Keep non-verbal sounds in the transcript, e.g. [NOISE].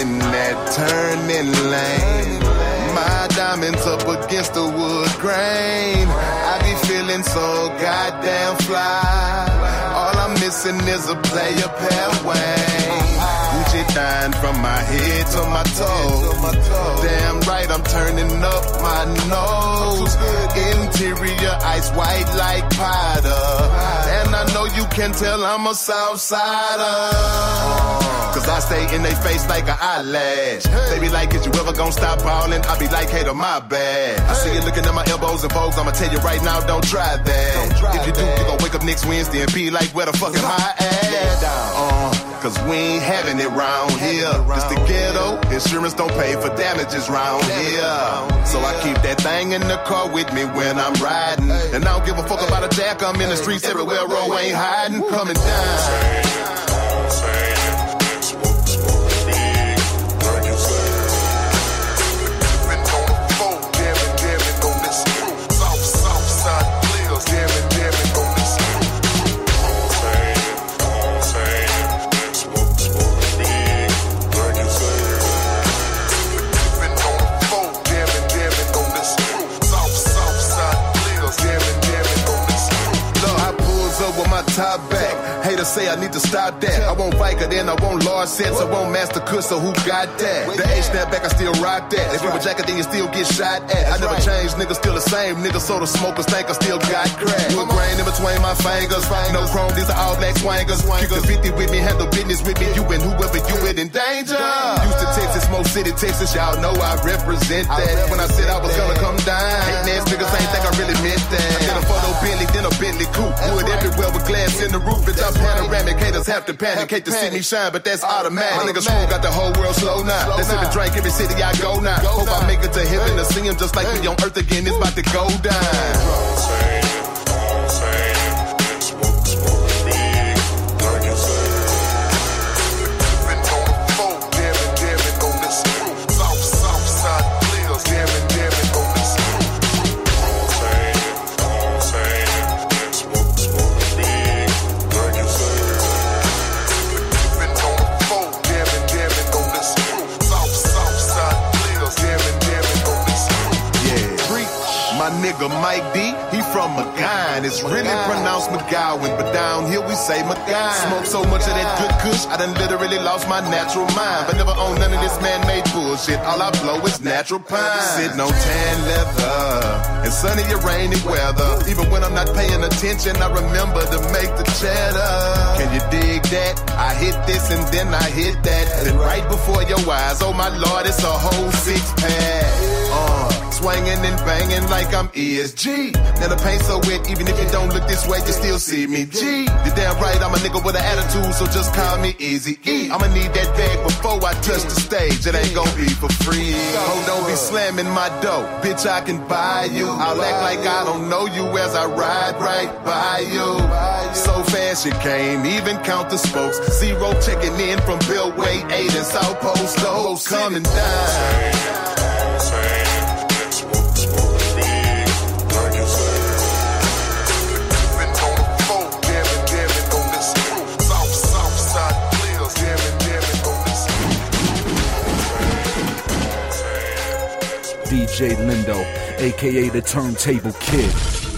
in that turning lane. My diamonds up against the wood grain. I be feeling so goddamn fly. All I'm missing is a player pair Wayne. Gucci dying from my head to my toes. Damn right, I'm turning up my nose. Interior ice white like powder. And I know you can tell I'm a south sider. Cause I stay in they face like an eyelash. They be like, is you ever gonna stop ballin'? I be like, hey, to my bad. I see you looking at my elbows and vogues. I'ma tell you right now, don't try that. Don't try if you do, you gon' wake up next Wednesday and be like, where the fuck am I at? Uh, Cause we ain't having it round here. It's the ghetto. Insurance don't pay for damages round here. So I keep that thing in the car with me when I'm riding. And I don't give a fuck about a jack. I'm in the streets everywhere. Row ain't hiding. Coming down. Top back. Haters say I need to stop that. I want Viker, then I want large sets. I want Master Kush, so who got that? The H snap back, I still rock that. If you a jacket, then you still get shot at. I never change, niggas still the same. Niggas so the smokers think I still got crack. Put grain in between my fingers. No chrome, these are all black swangers. Keep the 50 with me, handle business with me. You and whoever you with in danger. Houston, Texas, Mo City, Texas. Y'all know I represent that. When I said I was gonna come down, hating ass niggas ain't think I really meant that. [LAUGHS] Then a photo Bentley, then a Bentley coupe. Wood everywhere with glass in the roof. Bitch, I'm panoramic. Haters have to panic. Hate to see me shine, but that's automatic. My niggas school got the whole world slow now. Let's sip and drink every city I go now. Hope I make it to heaven to see him just like we on earth again. It's about to go down. Nigga Mike D, he from McGowan. It's really pronounced McGowan, but down here we say McGowan. Smoke so much of that good kush, I done literally lost my natural mind. But never own none of this man-made bullshit. All I blow is natural pine. Sitting on tan leather and sunny or rainy weather. Even when I'm not paying attention, I remember to make the cheddar. Can you dig that? I hit this and then I hit that. Then right before your eyes, oh my lord, it's a whole six pack. Uh, swinging and banging like I'm ESG. Now the paint so wet, even if you don't look this way, you still see me. G, you're damn right, I'm a nigga with an attitude, so just call me Easy E. I'ma need that bag before I touch the stage. It ain't gonna be for free. Oh, don't be slamming my dough, bitch. I can buy you. I'll act like I don't know you as I ride right by you. So fast you can't even count the spokes. Z-Ro checking in from Beltway 8 and South Post. Those coming down. DJ Lindo, aka the Turntable Kid.